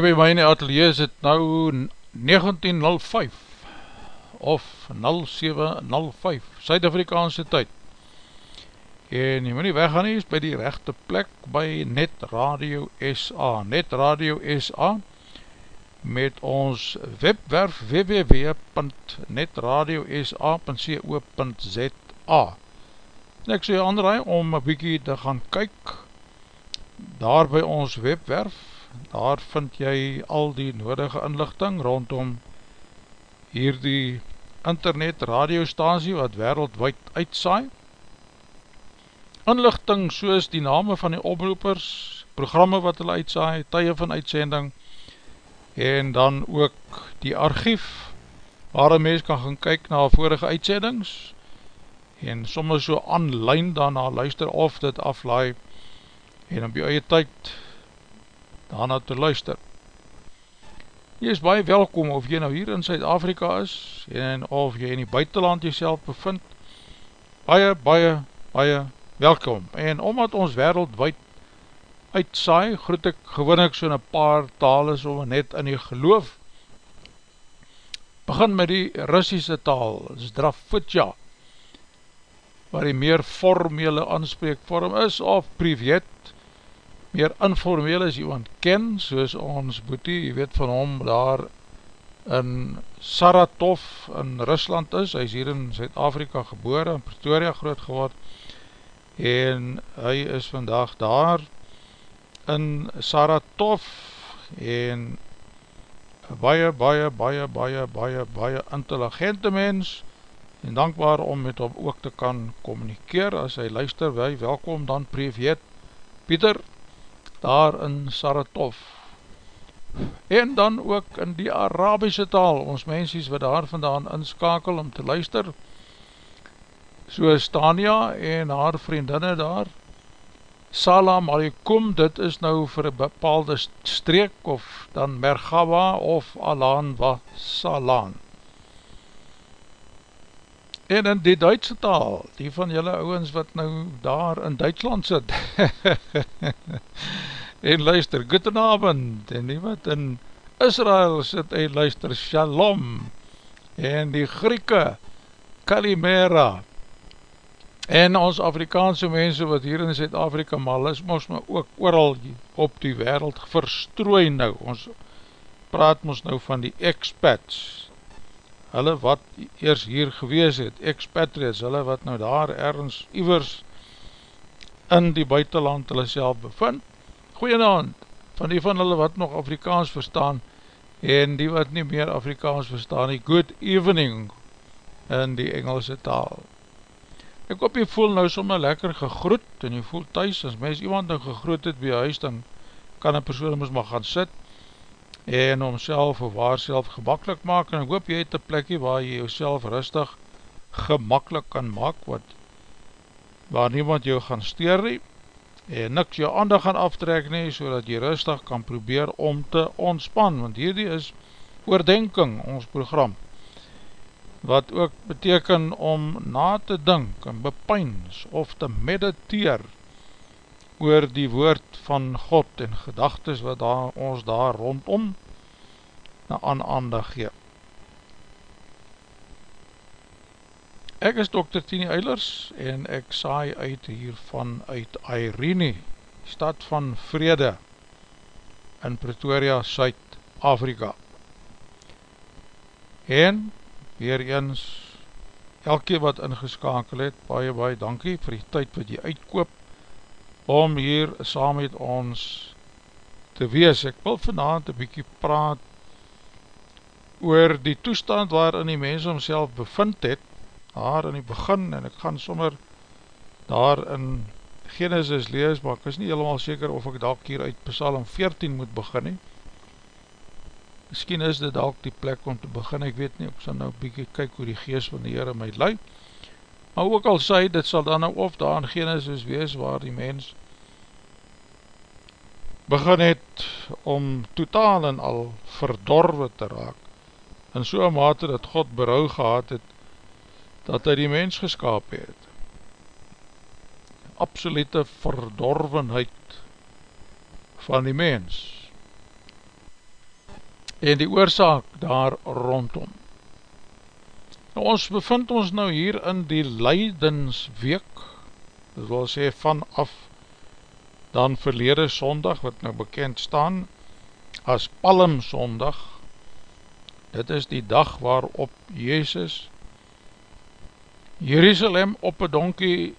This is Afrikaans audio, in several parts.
my in die atelier is het nou 1905 of 0705 Suid-Afrikaanse tyd. En jy moet nie weggaan nie is by die rechte plek by Net Radio SA Net Radio SA met ons webwerf www.netradiosa.co.za en ek sê aanraai om een bykie te gaan kyk daar by ons webwerf daar vind jy al die nodige inlichting rondom hierdie internet radiostasie wat wereldwijd uitsaai. Inlichting soos die name van die oproepers, programme wat hulle uitsaai, tye van uitsending en dan ook die archief waar een mens kan gaan kyk na vorige uitsendings en soms so online daarna luister of dit aflaai en op jou eie tyd daarna te luister. Jy is baie welkom of jy nou hier in Suid-Afrika is en of jy in die buitenland jyself bevind. Baie, baie, baie welkom. En omdat ons wereldwijd uitsaai, groet ek gewoon ek so'n paar tale so net in die geloof. Begin met die Russische taal, Zdrafutja, waar die meer formele aanspreekvorm is, of privet, meer informeel as iemand ken, soos ons boetie, jy weet van hom daar in Saratov in Rusland is, hy is hier in Zuid-Afrika gebore, in Pretoria groot geword, en hy is vandag daar in Saratov, en baie, baie, baie, baie, baie, baie intelligente mens, en dankbaar om met hom ook te kan communikeer, as hy luister, wij welkom dan Preveet Pieter, daar in Saratov en dan ook in die Arabische taal, ons mensies wat daar vandaan inskakel om te luister. Soos Tania en haar vriendinne daar. Salam alaikum, dit is nou vir een bepaalde streek of dan Mergawa of Alan wa Salan En in die Duitse taal, die van julle ouwens wat nou daar in Duitsland sit, en luister, goedenavond, en die wat in Israel sit, en luister, shalom, en die Grieke, kalimera, en ons Afrikaanse mense wat hier in Zuid-Afrika mal is, moes my ook ooral op die wereld verstrooi nou, ons praat ons nou van die expats, hulle wat eers hier gewees het, expatriates, hulle wat nou daar ergens iwers in die buitenland hulle self bevind, goeienavond, van die van hulle wat nog Afrikaans verstaan, en die wat nie meer Afrikaans verstaan, die good evening in die Engelse taal. Ek hoop jy voel nou sommer lekker gegroet, en jy voel thuis, as mens iemand nou gegroet het by huis, dan kan een persoon ons maar gaan sit, en homself of waar self gemakkelijk maak. En ek hoop jy het een plekje waar jy jouself rustig gemakkelijk kan maak wat waar niemand jou gaan steer nie. En niks jou aandag gaan aftrek nie so dat jy rustig kan probeer om te ontspan. Want hierdie is oordenking ons program wat ook beteken om na te dink en bepyns of te mediteer oor die woord van God en gedagtes wat daar, ons daar rondom na aan aandag gee. Ek is Dr. Tini Eilers en ek saai uit hiervan uit Airene, stad van Vrede in Pretoria, Suid-Afrika. En, weer eens, elke wat ingeskakel het, baie baie dankie vir die tyd wat jy uitkoop om hier saam met ons te wees. Ek wil vanavond een bykie praat oor die toestand waarin die mens homself bevind het, daar in die begin, en ek gaan sommer daar in Genesis lees, maar ek is nie helemaal seker of ek dalk hier uit Psalm 14 moet begin nie. Misschien is dit dalk die plek om te begin, ek weet nie, ek sal nou bykie kyk hoe die geest van die Heere my luid, Maar ook al sê, dit sal dan nou of daar in Genesis wees waar die mens begin het om totaal en al verdorwe te raak. In so'n mate dat God berouw gehad het, dat hy die mens geskaap het. Absolute verdorvenheid van die mens. En die oorzaak daar rondom. Nou ons bevind ons nou hier in die Leidensweek, dit wil sê vanaf dan verlede sondag wat nou bekend staan as Palmsondag, dit is die dag waarop Jezus Jerusalem op een donkie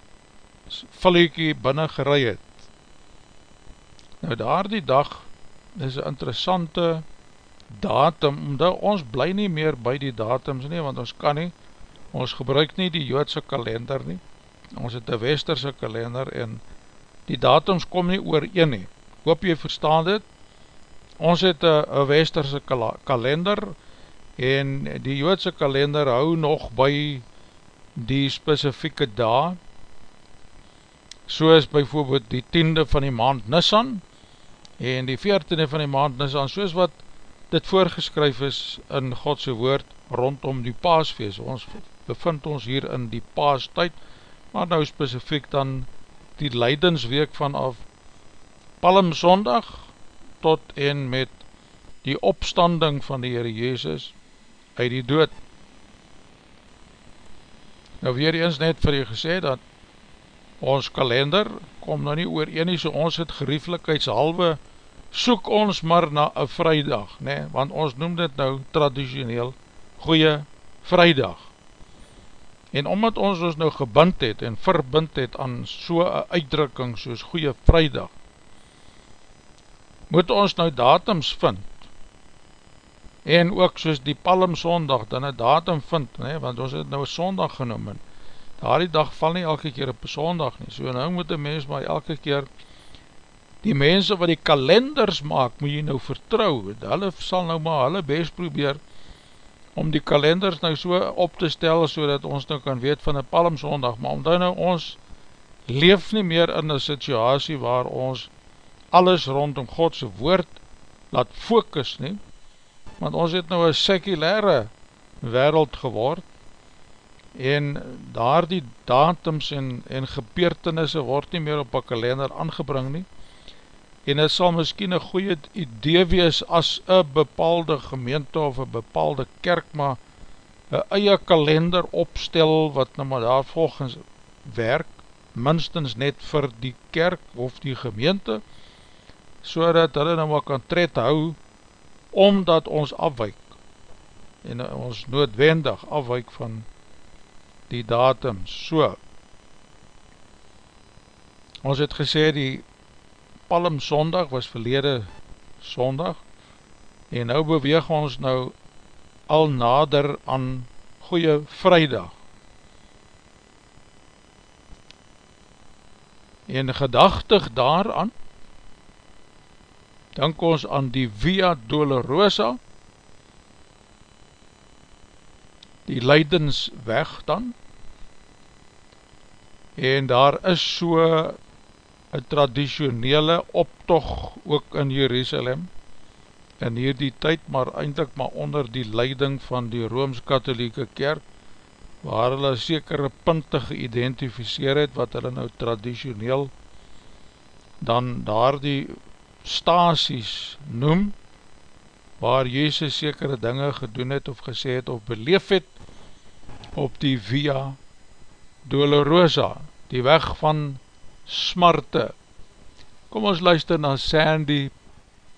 valliekie binnen gerei het. Nou daar die dag is een interessante datum, omdat ons bly nie meer by die datums nie, want ons kan nie, ons gebruik nie die joodse kalender nie, ons het een westerse kalender en die datums kom nie oor een nie, hoop jy verstaan dit, ons het een westerse kalender en die joodse kalender hou nog by die specifieke dag, soos byvoorbeeld die tiende van die maand Nissan en die veertiende van die maand Nissan, soos wat dit voorgeskryf is in Godse woord rondom die paasfeest. Ons bevind ons hier in die paastijd, maar nou specifiek dan die leidensweek vanaf Palmsondag tot en met die opstanding van die Heere Jezus uit die dood. Nou weer eens net vir jy gesê dat ons kalender kom nou nie oor enie, so ons het gerieflikheidshalwe soek ons maar na een vrijdag, nee, want ons noem dit nou traditioneel goeie vrijdag. En omdat ons ons nou gebind het en verbind het aan so'n uitdrukking soos goeie vrijdag, moet ons nou datums vind, en ook soos die palm sondag, dan een datum vind, nee, want ons het nou sondag genoem, en daar die dag val nie elke keer op sondag nie, so nou moet die mens maar elke keer die mense wat die kalenders maak, moet jy nou vertrouw, hulle sal nou maar hulle best probeer, om die kalenders nou so op te stel, so dat ons nou kan weet van die palmsondag, maar omdat nou ons leef nie meer in een situasie waar ons alles rondom Godse woord laat focus nie, want ons het nou een sekulare wereld geword, en daar die datums en, en gebeurtenisse word nie meer op een kalender aangebring nie, en het sal miskien een goeie idee wees as een bepaalde gemeente of een bepaalde kerk maar een eie kalender opstel wat nou maar daar volgens werk, minstens net vir die kerk of die gemeente, so dat hulle nou maar kan tred hou, omdat ons afwijk, en ons noodwendig afwijk van die datum, so. Ons het gesê die Palm Sondag was verlede Sondag en nou beweeg ons nou al nader aan Goeie Vrijdag. En gedachtig daaraan, denk ons aan die Via Dolorosa, die Leidensweg dan, en daar is so een traditionele optog ook in Jerusalem. In hierdie tyd, maar eindelijk maar onder die leiding van die Rooms-Katholieke Kerk, waar hulle sekere punte geïdentificeer het, wat hulle nou traditioneel dan daar die stasies noem, waar Jezus sekere dinge gedoen het of gesê het of beleef het op die Via Dolorosa, die weg van smarte. Kom ons luister na Sandy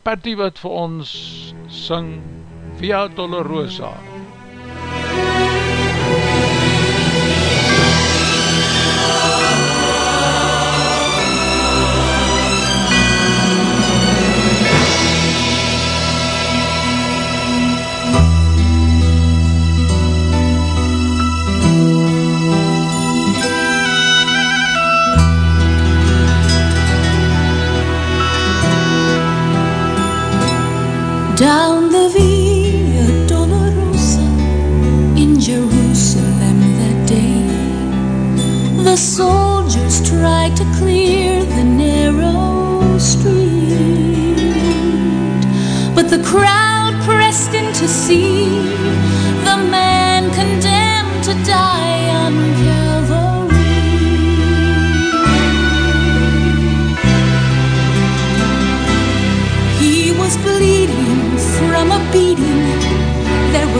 Patty wat vir ons sing Via Dolorosa. Down the Via Dolorosa in Jerusalem that day. The soldiers tried to clear the narrow street, but the crowd pressed in to see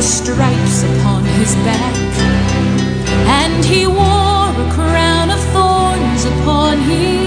stripes upon his back, and he wore a crown of thorns upon his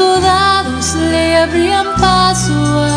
soldados le abrían paso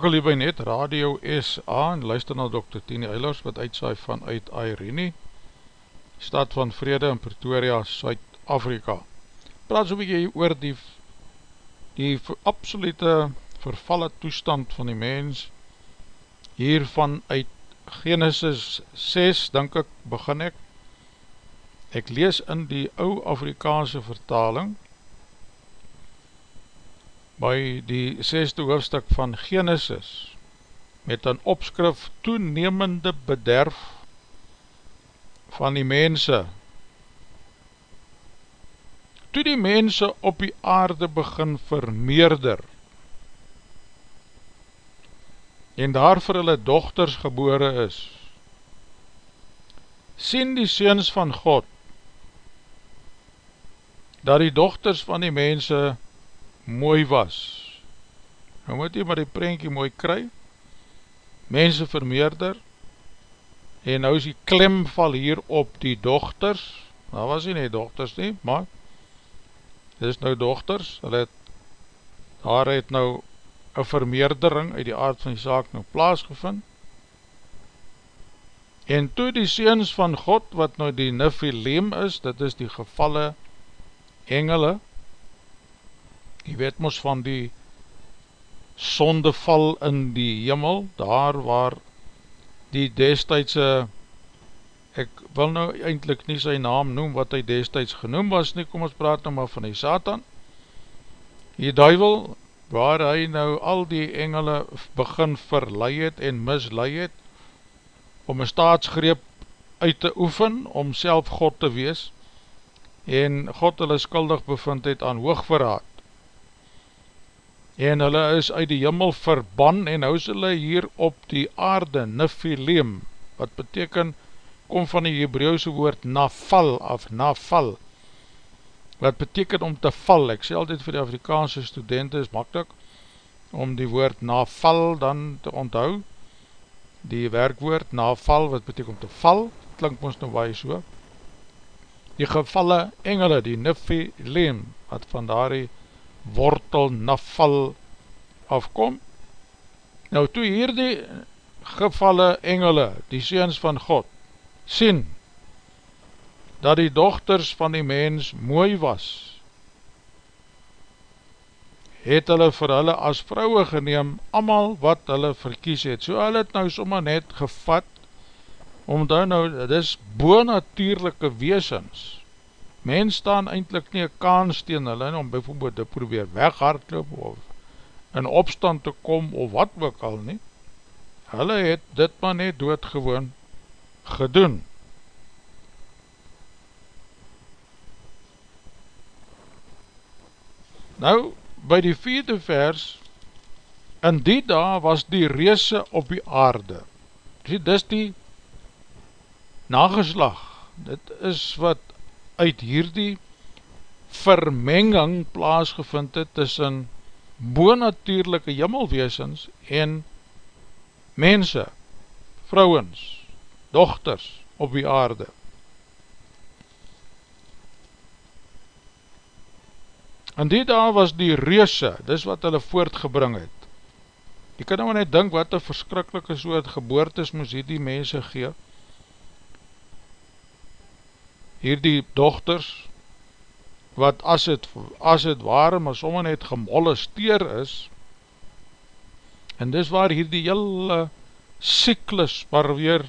is ingeskakel hier by net Radio SA en luister na Dr. Tini Eilers wat uitsaai vanuit Irene, stad van Vrede in Pretoria, Suid-Afrika. Praat so bykie oor die, die absolute vervalle toestand van die mens hiervan uit Genesis 6, denk ek, begin ek. Ek lees in die ou Afrikaanse vertaling, by die zesde hoofdstuk van Genesis met een opskrif toenemende bederf van die mense. Toe die mense op die aarde begin vermeerder en daar vir hulle dochters gebore is sien die seens van God dat die dochters van die mense mooi was. Nou moet jy maar die prentjie mooi kry, mense vermeerder, en nou is die klemval hier op die dochters, nou was hy nie dochters nie, maar, dit is nou dochters, hulle het, daar het nou een vermeerdering uit die aard van die saak nou plaasgevind, en toe die seens van God, wat nou die Nephilim is, dit is die gevalle engele, jy weet mos van die sondeval in die jimmel, daar waar die destijdse, ek wil nou eindelijk nie sy naam noem, wat hy destijds genoem was nie, kom ons praat nou maar van die Satan, die duivel, waar hy nou al die engele begin verlei het en mislei het, om een staatsgreep uit te oefen, om self God te wees, en God hulle skuldig bevind het aan hoogverraad, en hulle is uit die jimmel verban en hou hulle hier op die aarde, Nephilim, wat beteken, kom van die Hebreeuwse woord nafal af, nafal, wat beteken om te val, ek sê altyd vir die Afrikaanse studenten is makkelijk, om die woord nafal dan te onthou, die werkwoord nafal, wat beteken om te val, klink ons nou waai so, die gevalle engele, die Nephilim, wat van daar die wortel nafal afkom. Nou toe hier die gevalle engele, die seens van God, sien dat die dochters van die mens mooi was, het hulle vir hulle as vrouwe geneem, amal wat hulle verkies het. So hulle het nou sommer net gevat, omdat nou, dit is boonatuurlijke weesens. Mens staan eindelijk nie een kans tegen hulle, om bijvoorbeeld te probeer weghardloop, of in opstand te kom, of wat ook al nie. Hulle het dit maar net doodgewoon gedoen. Nou, by die vierde vers, in die dag was die reese op die aarde. Dit is die nageslag. Dit is wat uit hierdie vermenging plaasgevind het tussen boonatuurlijke jimmelweesens en mense, vrouwens, dochters op die aarde. In die dag was die reuse, dis wat hulle voortgebring het. Jy kan nou net dink wat een verskrikkelike soort geboortes moes hier die mense gee. Hier die dochters, wat as het, as het ware, maar sommer net gemolesteer is, en dis waar hier die hele cyklus, maar weer,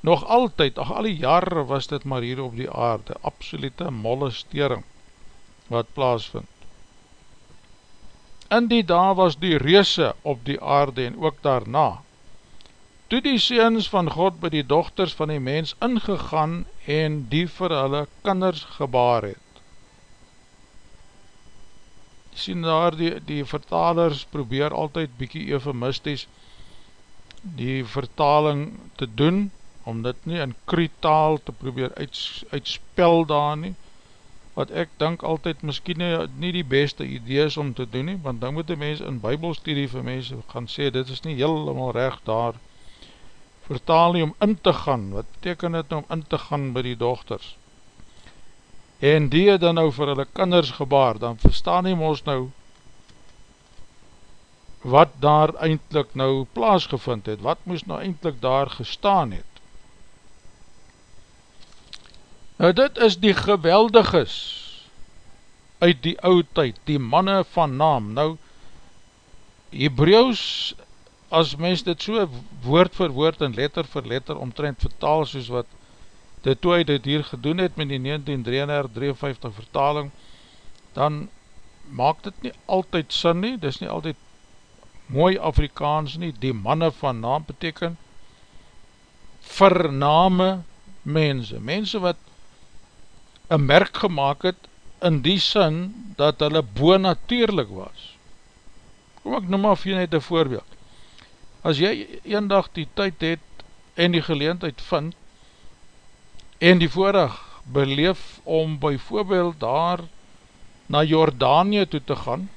nog altyd, ach al die jare was dit maar hier op die aarde, absolute molestering wat plaasvind. In die dag was die reese op die aarde en ook daarna, toe die seens van God by die dochters van die mens ingegaan en die vir hulle kinders gebaar het. Sien daar die, die vertalers probeer altyd bykie eufemisties die vertaling te doen, om dit nie in krytaal te probeer uits, uitspel daar nie, wat ek denk altyd miskien nie, nie die beste idee is om te doen nie, want dan moet die mens in bybelstudie vir mense gaan sê, dit is nie helemaal recht daar, vertaal nie om in te gaan, wat beteken dit nou om in te gaan by die dochters, en die het dan nou vir hulle kinders gebaar, dan verstaan nie ons nou, wat daar eindelijk nou plaasgevind het, wat moes nou eindelijk daar gestaan het, Nou dit is die geweldiges uit die oud tyd, die manne van naam. Nou, Hebreeuws, as mens dit so woord vir woord en letter vir letter omtrent vertaal, soos wat dit toe hy dit hier gedoen het met die 1953 vertaling, dan maak dit nie altyd sin nie, dit is nie altyd mooi Afrikaans nie, die manne van naam beteken vername mense, mense wat een merk gemaakt het in die sin dat hulle boonatuurlik was. Kom ek noem vir jy net een voorbeeld. As jy een dag die tyd het en die geleentheid vind en die voordag beleef om by voorbeeld daar na Jordanië toe te gaan,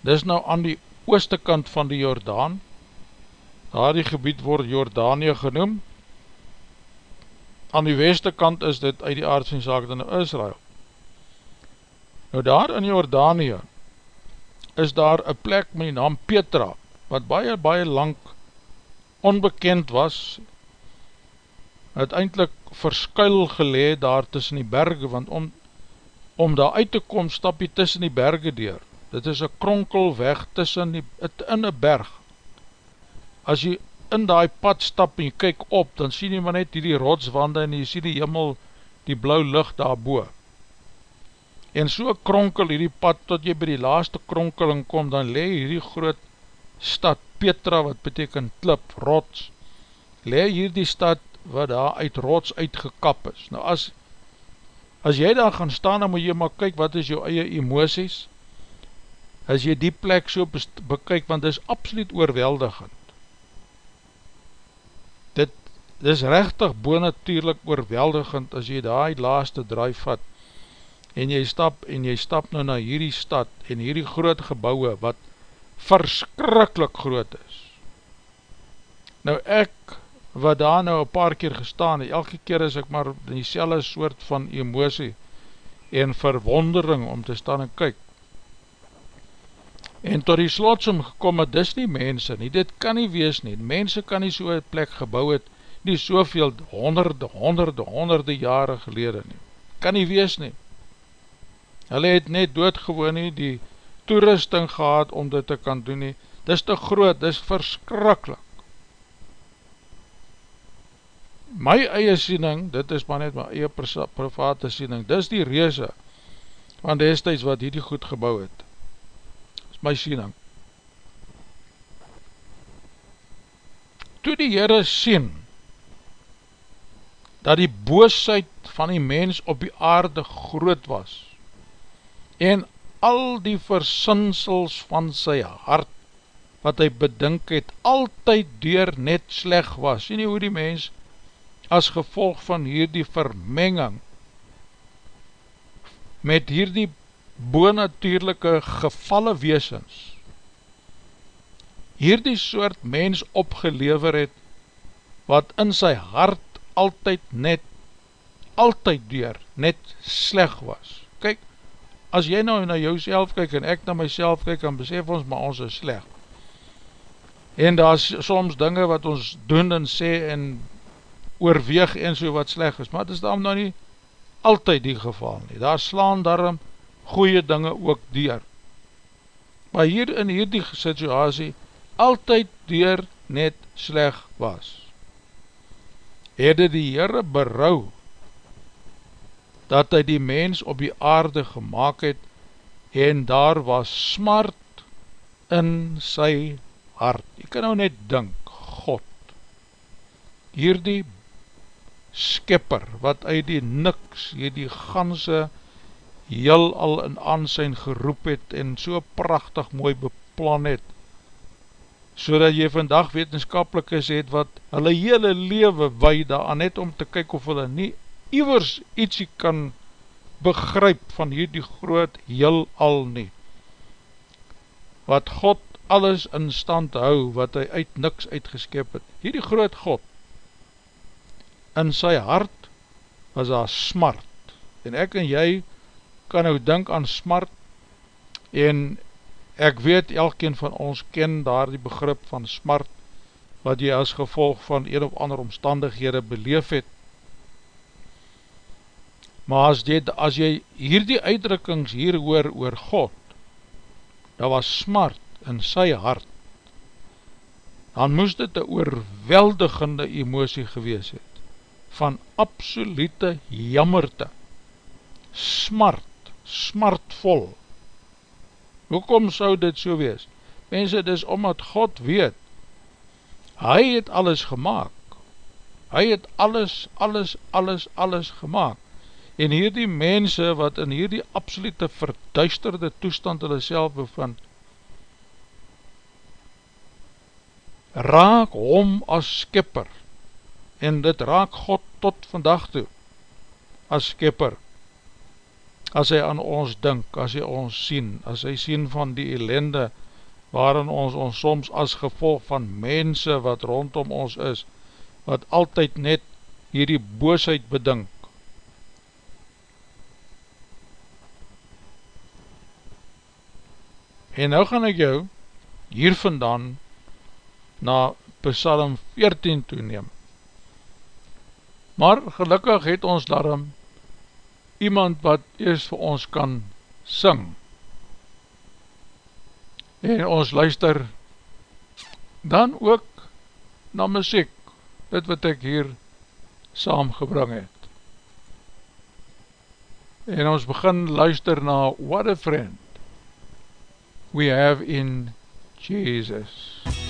dis nou aan die ooste kant van die Jordaan, daar die gebied word Jordanië genoemd, aan die weste kant is dit uit die aard van saak in Israel. Nou daar in Jordanië is daar een plek met die naam Petra, wat baie, baie lang onbekend was, het eindelijk verskuil geleed daar tussen die berge, want om, om daar uit te kom, stap jy tussen die berge deur. Dit is een kronkelweg tussen die, het in een berg. As jy in die pad stap en jy kyk op, dan sien jy maar net die rotswande en jy sien die jimmel, die blauw lucht daarboe. En so kronkel hierdie pad tot jy by die laaste kronkeling kom, dan le hierdie groot stad Petra, wat beteken klip, rots, le hierdie stad wat daar uit rots uitgekap is. Nou as, as jy daar gaan staan, dan moet jy maar kyk wat is jou eie emoties, as jy die plek so bekyk, want dit is absoluut oorweldigend dit is rechtig boonatuurlik oorweldigend as jy daar die laaste draai vat en jy stap en jy stap nou na hierdie stad en hierdie groot gebouwe wat verskrikkelijk groot is. Nou ek, wat daar nou een paar keer gestaan, elke keer is ek maar die selle soort van emosie en verwondering om te staan en kyk. En tot die slotsom gekom het, dis nie mense nie, dit kan nie wees nie, mense kan nie so een plek gebouw het, nie soveel honderde, honderde, honderde jare gelede nie. Kan nie wees nie. Hulle het net doodgewoon nie die toerusting gehad om dit te kan doen nie. Dis te groot, dis verskrikkelijk. My eie siening, dit is maar net my eie private siening, dis die reese van destijds wat hierdie goed gebouw het. Dis my siening. Toe die Heere sien, dat die boosheid van die mens op die aarde groot was, en al die versinsels van sy hart, wat hy bedink het, altyd deur net sleg was. Sien nie hoe die mens, as gevolg van hierdie vermenging, met hierdie boonatuurlijke gevalle weesens, hierdie soort mens opgelever het, wat in sy hart altyd net, altyd deur, net sleg was. Kyk, as jy nou na jou kyk en ek na myself kyk, dan besef ons, maar ons is sleg. En daar is soms dinge wat ons doen en sê en oorweeg en so wat sleg is, maar het is daarom nou nie altyd die geval nie. Daar slaan daarom goeie dinge ook dier. Maar hier in hierdie situasie, altyd dier net sleg was. Het die Heere berouw dat hy die mens op die aarde gemaakt het en daar was smart in sy hart. Jy kan nou net dink, God, hierdie skipper wat uit die niks, hierdie ganse heel al in aansijn geroep het en so prachtig mooi beplan het, so dat jy vandag wetenskapelikes het wat hulle hele lewe weide aan net om te kyk of hulle nie iwers ietsie kan begryp van hierdie groot heel al nie. Wat God alles in stand hou, wat hy uit niks uitgeskep het. Hierdie groot God, in sy hart was daar smart. En ek en jy kan nou denk aan smart, en ek weet elkeen van ons ken daar die begrip van smart, wat jy as gevolg van een of ander omstandighede beleef het, maar as, dit, as jy hierdie uitdrukkings hier hoor oor God, daar was smart in sy hart, dan moest dit een oorweldigende emosie gewees het, van absolute jammerte, smart, smartvol. Hoekom sou dit so wees? Mense, dit is omdat God weet, hy het alles gemaakt, hy het alles, alles, alles, alles gemaakt, en hierdie mense wat in hierdie absolute verduisterde toestand hulle self bevind, raak hom as skipper, en dit raak God tot vandag toe, as skipper, as hy aan ons dink, as hy ons sien, as hy sien van die ellende, waarin ons ons soms as gevolg van mense wat rondom ons is, wat altyd net hierdie boosheid bedink, En nou gaan ek jou hier vandaan na Psalm 14 toeneem. Maar gelukkig het ons daarom iemand wat eers vir ons kan sing. En ons luister dan ook na muziek, dit wat ek hier saamgebring het. En ons begin luister na What a Friend. We have in Jesus.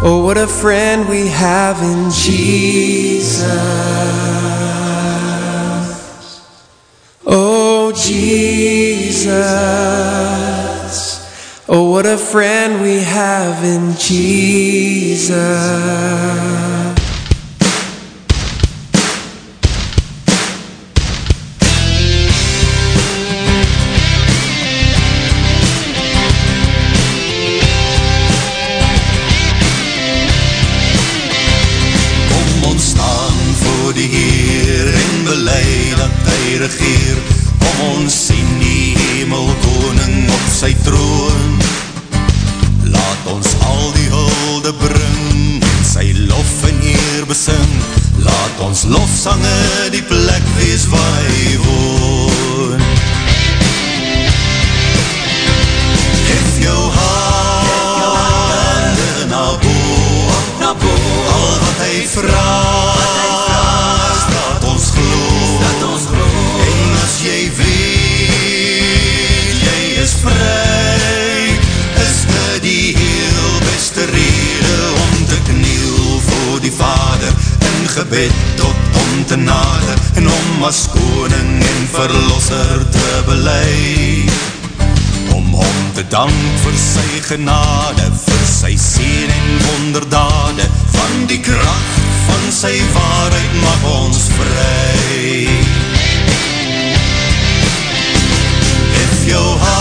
Oh, what a friend we have in Jesus. Oh, Jesus. Oh, what a friend we have in Jesus. as koning en verlosser te belei Om hom te dank vir sy genade, vir sy sien en wonderdade Van die kracht van sy waarheid mag ons vry. If your heart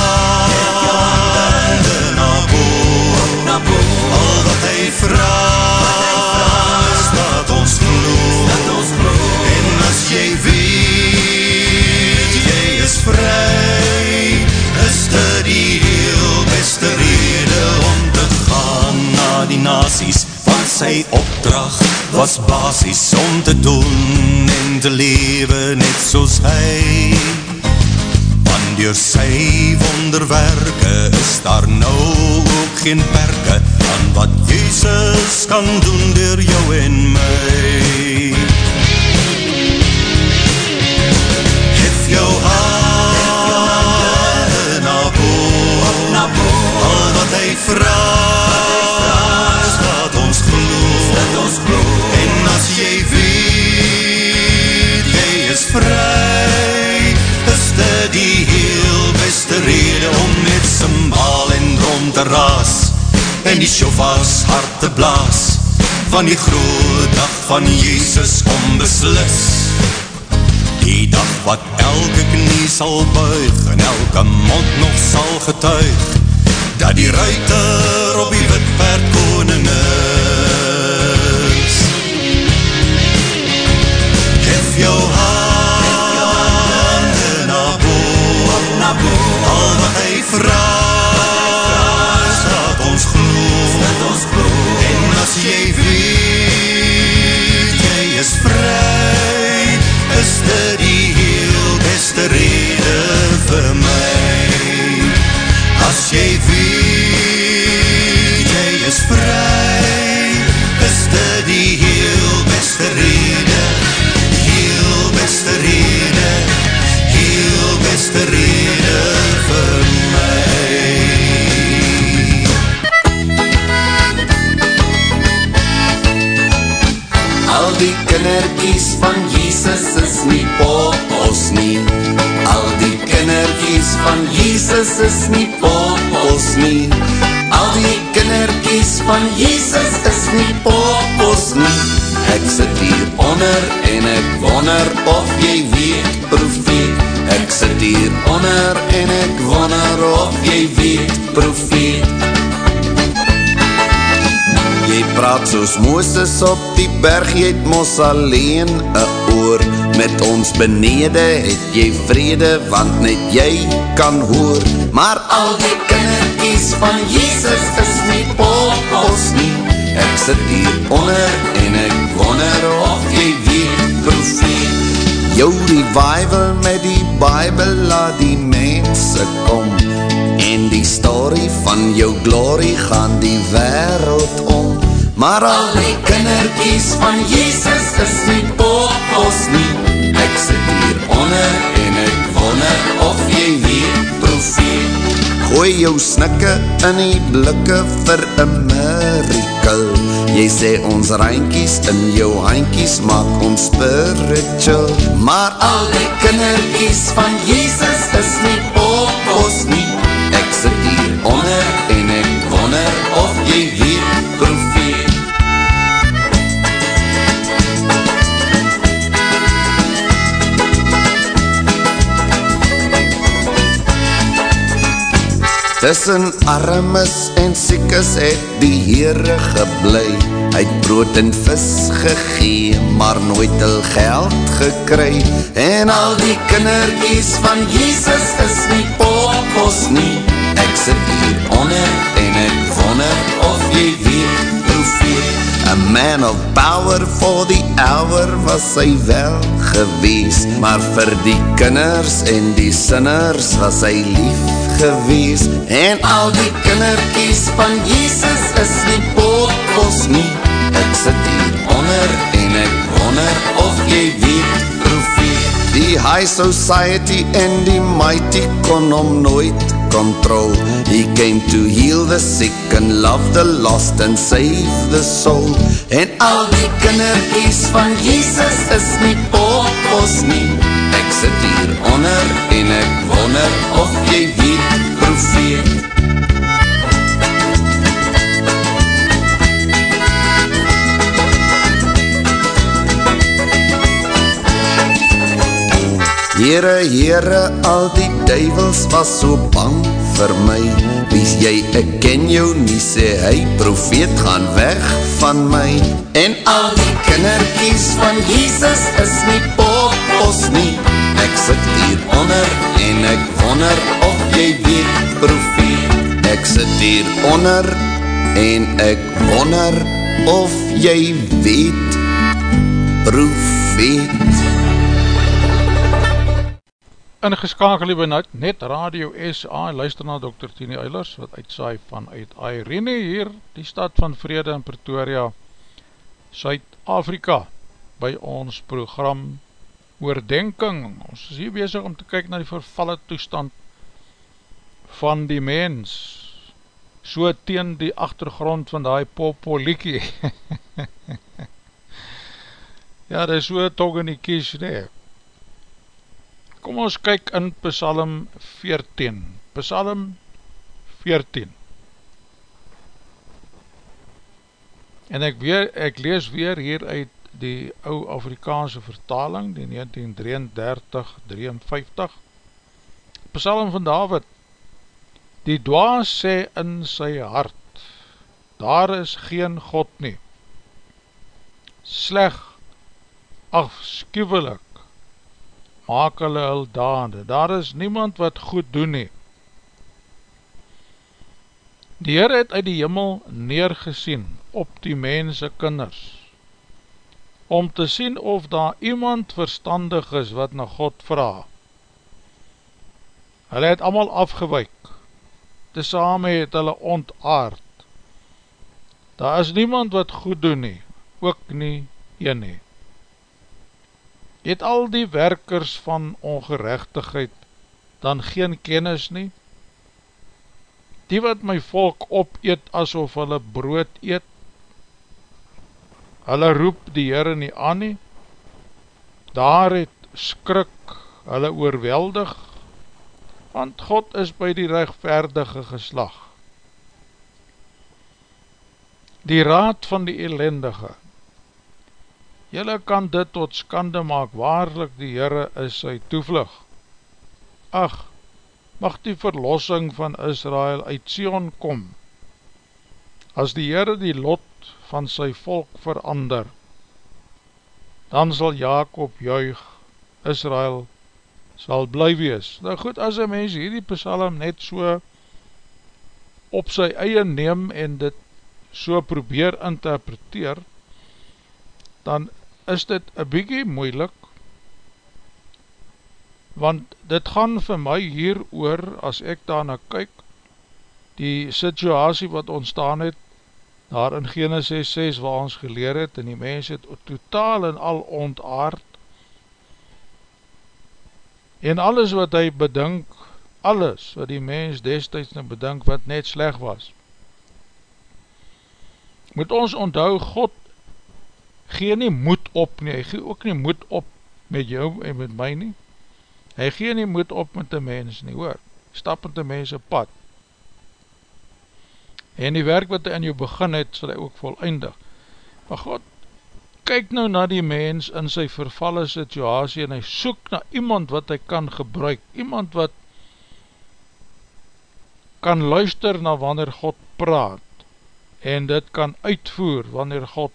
was basies om te doen en te lewe net soos hy. Want door sy wonderwerke is daar nou ook geen perke aan wat Jezus kan doen van die groot dag van Jezus onbeslis. Die dag wat elke knie sal buig en elke mond nog sal getuig, dat die ruiter op die witperd koning is. Hef jou hande As jy weet, jy is vry, is dit die heel beste rede, heel beste rede, heel beste rede vir my. Al die kinderkies van Jesus is nie popos nie. Al die kinderkies van Jesus is nie popos nie. Al die kinderkies van Jesus is nie popos nie. Ek sit hier onder en ek wonder of jy weet profeet Ek sit hier onder en ek wonder of jy weet profeet Jy. Praat soos Mooses op die berg, jy het mos alleen een oor. Met ons benede het jy vrede, want net jy kan hoor. Maar al die kinderkies van Jesus is nie popos nie. Ek sit hier onder en ek wonder of jy weet profeet. Jou revival met die Bijbel laat die mense kom. En die story van jou glory gaan die wereld om Maar al die kinderkies van Jesus is nie popos nie Ek sit hier onder en ek wonder of jy weet profeet Gooi jou snikke in die blikke vir een miracle Jy sê ons reinkies in jou handkies maak ons spiritual. Maar al die kinderkies van Jesus is nie popos nie Tussen armes en siekes het die Heere geblei. Hy het brood en vis gegee, maar nooit al geld gekry. En al die kinderkies van Jesus is nie popos nie. Ek sit hier onder en ek wonder of jy weet profeet A man of power for the hour was hy wel gewees. Maar vir die kinders en die sinners was hy lief gewees. En al die kinderkies van Jesus is nie popos nie. Ek sit hier onder en ek wonder of jy weet profeet Die high society en die mighty kon om nooit control. He came to heal the sick and love the lost and save the soul. En al die kinderkies van Jesus is nie popos nie Ek sit hier onder en ek wonder of jy weet profeet Heere, Heere, al die duivels was so bang vir my. Wies jy, ek ken jou nie, sê hy, profeet, gaan weg van my. En al die kinderkies van Jesus is nie popos nie Ek sit hier onder en ek wonder of jy weet, profeet Ek sit hier onder en ek wonder of jy weet, profeet ingeskakel hier by net, net Radio SA luister na Dr. Tini Eilers wat uitsaai vanuit Irene hier, die stad van Vrede in Pretoria, Suid-Afrika by ons program Oordenking. Ons is hier bezig om te kyk na die vervalle toestand van die mens so teen die achtergrond van die popoliekie. ja, dit is so tog in die kies, nee. Kom ons kyk in Psalm 14 Psalm 14 En ek, weer, ek lees weer hier uit die ou Afrikaanse vertaling, die 1933-53, Psalm van David, Die dwaas sê in sy hart, daar is geen God nie, sleg, afskuwelik, maak hulle hul daande, daar is niemand wat goed doen nie. Die Heer het uit die jimmel neergesien op die mense kinders, om te sien of daar iemand verstandig is wat na God vraag. Hulle het allemaal afgewyk, tesame het hulle ontaard. Daar is niemand wat goed doen nie, ook nie een nie. Het al die werkers van ongerechtigheid dan geen kennis nie? Die wat my volk opeet asof hulle brood eet, hulle roep die Heere nie aan nie, daar het skrik hulle oorweldig, want God is by die rechtvaardige geslag. Die raad van die elendige, jylle kan dit tot skande maak, waarlik die Heere is sy toevlug. Ach, mag die verlossing van Israel uit Sion kom, as die Heere die lot van sy volk verander, dan sal Jacob juig, Israel sal bly wees. Nou goed, as een mens hierdie psalm net so op sy eie neem en dit so probeer interpreteer, dan is dit een bykie moeilik, want dit gaan vir my hier oor, as ek daarna kyk, die situasie wat ontstaan het daar in Genesis 6 waar ons geleer het, en die mens het totaal en al ontaard, en alles wat hy bedink, alles wat die mens destijds nou bedink, wat net sleg was, moet ons onthou, God gee nie moed op nie, hy gee ook nie moed op met jou en met my nie, hy gee nie moed op met die mens nie, hoor, stap met die mens pad, en die werk wat hy in jou begin het, sal hy ook volleindig. Maar God, kyk nou na die mens in sy vervalle situasie, en hy soek na iemand wat hy kan gebruik, iemand wat kan luister na wanneer God praat, en dit kan uitvoer wanneer God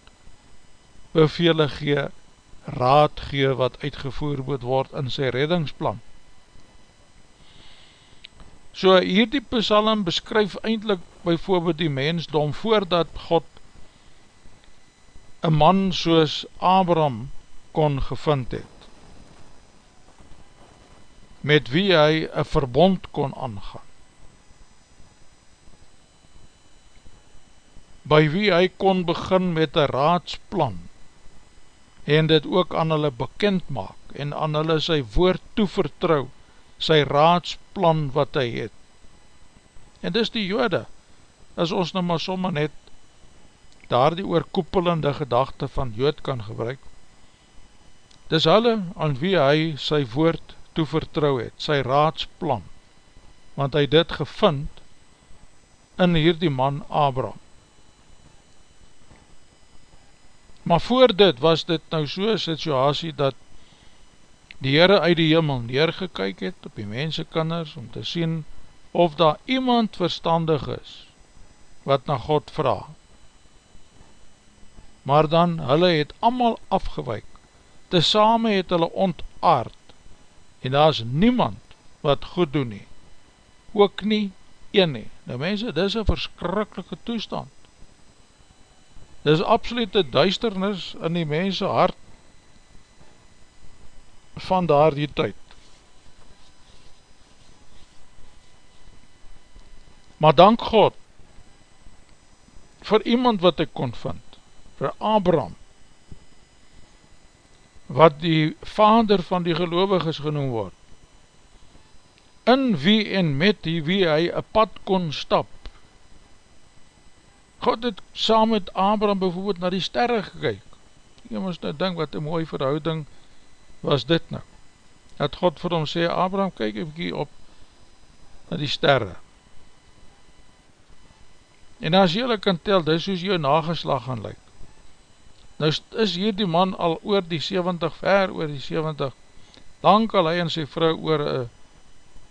bevele gee, raad gee wat uitgevoer moet word in sy reddingsplan. So hierdie psalm beskryf eindelijk byvoorbeeld die mensdom voordat God een man soos Abraham kon gevind het met wie hy een verbond kon aangaan by wie hy kon begin met een raadsplan en dit ook aan hulle bekend maak en aan hulle sy woord toevertrouw sy raadsplan wat hy het en dis die jode as ons nou maar somme net daar die oorkoepelende gedachte van Jood kan gebruik, dis hulle aan wie hy sy woord toevertrouw het, sy raadsplan, want hy dit gevind in hierdie man Abraham. Maar voor dit was dit nou so'n situasie dat die Heere uit die hemel neergekyk het op die mensekinders om te sien of daar iemand verstandig is wat na God vraag. Maar dan, hulle het allemaal afgewijk, tesame het hulle ontaard, en daar is niemand wat goed doen nie, ook nie een nie. Nou mense, dit is een verskrikkelike toestand. Dit is absolute duisternis in die mense hart van daar die tyd. Maar dank God, vir iemand wat ek kon vind, vir Abraham, wat die vader van die geloviges genoem word, in wie en met die wie hy een pad kon stap. God het saam met Abraham bijvoorbeeld na die sterre gekyk. Jy moest nou denk wat een mooie verhouding was dit nou. Dat God vir hom sê, Abraham kyk even op na die sterre. En as jylle kan tel, dis soos jou nageslag gaan lyk. Nou is hier die man al oor die 70, ver oor die 70, dan kan hy en sy vrou oor een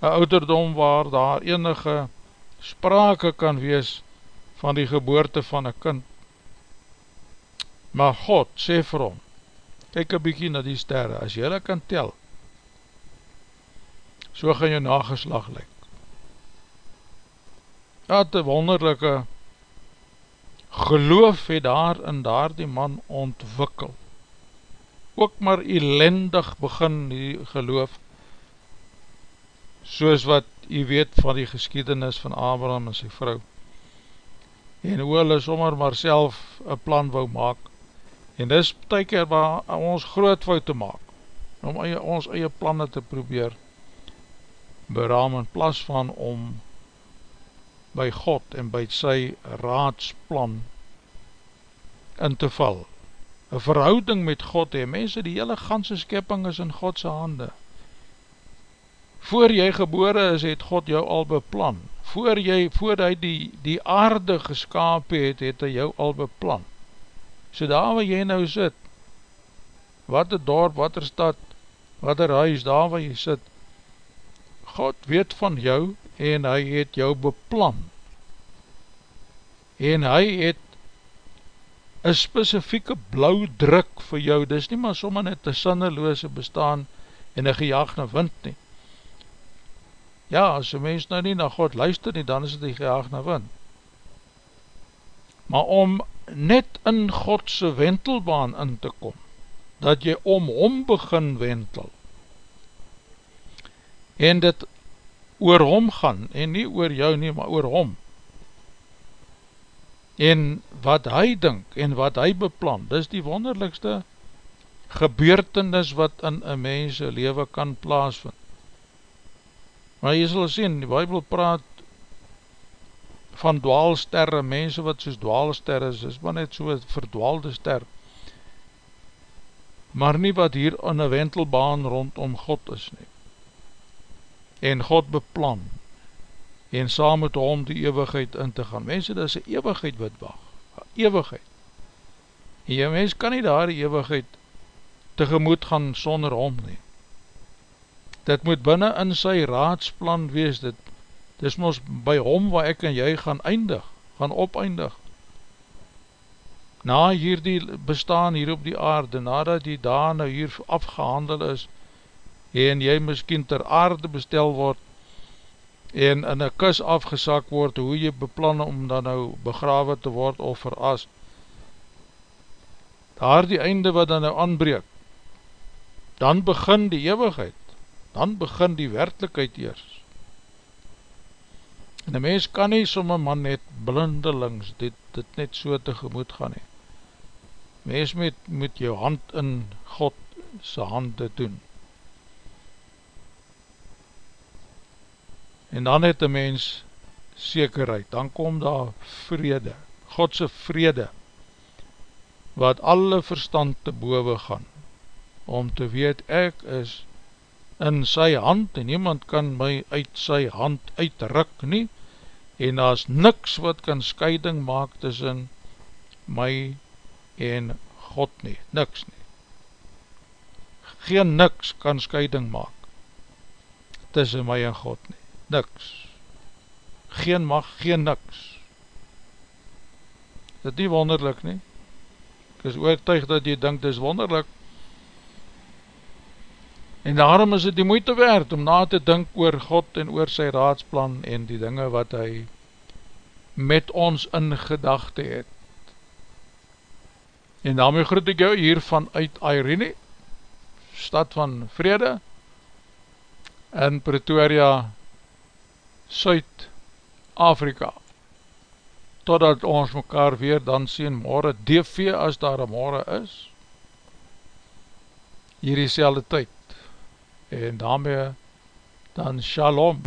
ouderdom waar daar enige sprake kan wees van die geboorte van een kind. Maar God sê vir hom, kyk een bykie na die sterre, as jy hulle kan tel, so gaan jou nageslag lyk. Wat een wonderlijke geloof het daar in daar die man ontwikkel. Ook maar elendig begin die geloof, soos wat jy weet van die geschiedenis van Abraham en sy vrou. En hoe hulle sommer maar self een plan wou maak. En dis tyker waar ons groot fout te maak, om ons eie planne te probeer beraam in plas van om by God en by sy raadsplan in te val. Een verhouding met God, en mense, die hele ganse skepping is in Godse hande. Voor jy gebore is, het God jou al beplan. Voor jy, voor hy die, die aarde geskaap het, het hy jou al beplan. So daar waar jy nou sit, wat een dorp, wat er stad, wat er huis, daar waar jy sit, God weet van jou, en hy het jou beplan. En hy het een specifieke blauw druk vir jou, dis nie maar sommer net een sinneloose bestaan en een gejaag na wind nie. Ja, as een mens nou nie na God luister nie, dan is het die gejaag na wind. Maar om net in Godse wentelbaan in te kom, dat jy om hom begin wentel, en dit oor hom gaan, en nie oor jou nie, maar oor hom, en wat hy dink, en wat hy beplan, dis die wonderlikste gebeurtenis wat in een mens leven kan plaasvind. Maar jy sal sien, die Bijbel praat van dwaalsterre, mense wat soos dwaalsterre is, is maar net so verdwaalde ster. Maar nie wat hier in een wentelbaan rondom God is nie. En God beplan, en saam met hom die eeuwigheid in te gaan. Mense, dit is een eeuwigheid wat wacht, eeuwigheid. En jy mens kan nie daar die eeuwigheid tegemoet gaan sonder hom nie dit moet binnen in sy raadsplan wees, dit, dit is ons by hom waar ek en jy gaan eindig, gaan opeindig. Na hier die bestaan hier op die aarde, nadat die daar nou hier afgehandel is, en jy miskien ter aarde bestel word, en in een kus afgesak word, hoe jy beplan om dan nou begrawe te word of veras, daar die einde wat dan nou aanbreek, dan begin die eeuwigheid, dan begin die werkelijkheid eers. En die mens kan nie somme man net blindelings dit, dit net so tegemoet gaan nie. Mens moet, moet jou hand in God sy hande doen. En dan het die mens sekerheid, dan kom daar vrede, Godse vrede, wat alle verstand te boven gaan, om te weet ek is in sy hand en niemand kan my uit sy hand uitruk nie en daar is niks wat kan scheiding maak tussen my en God nie, niks nie. Geen niks kan scheiding maak tussen my en God nie, niks. Geen mag, geen niks. Dit nie wonderlik nie. Ek is oortuig dat jy dink, dit is wonderlik, En daarom is het die moeite werd om na te dink oor God en oor sy raadsplan en die dinge wat hy met ons in gedachte het. En daarmee groet ek jou hier vanuit Irene, stad van vrede, in Pretoria, Suid-Afrika. Totdat ons mekaar weer dan sien morgen DV as daar een morgen is, hier die selde tyd en daarmee dan shalom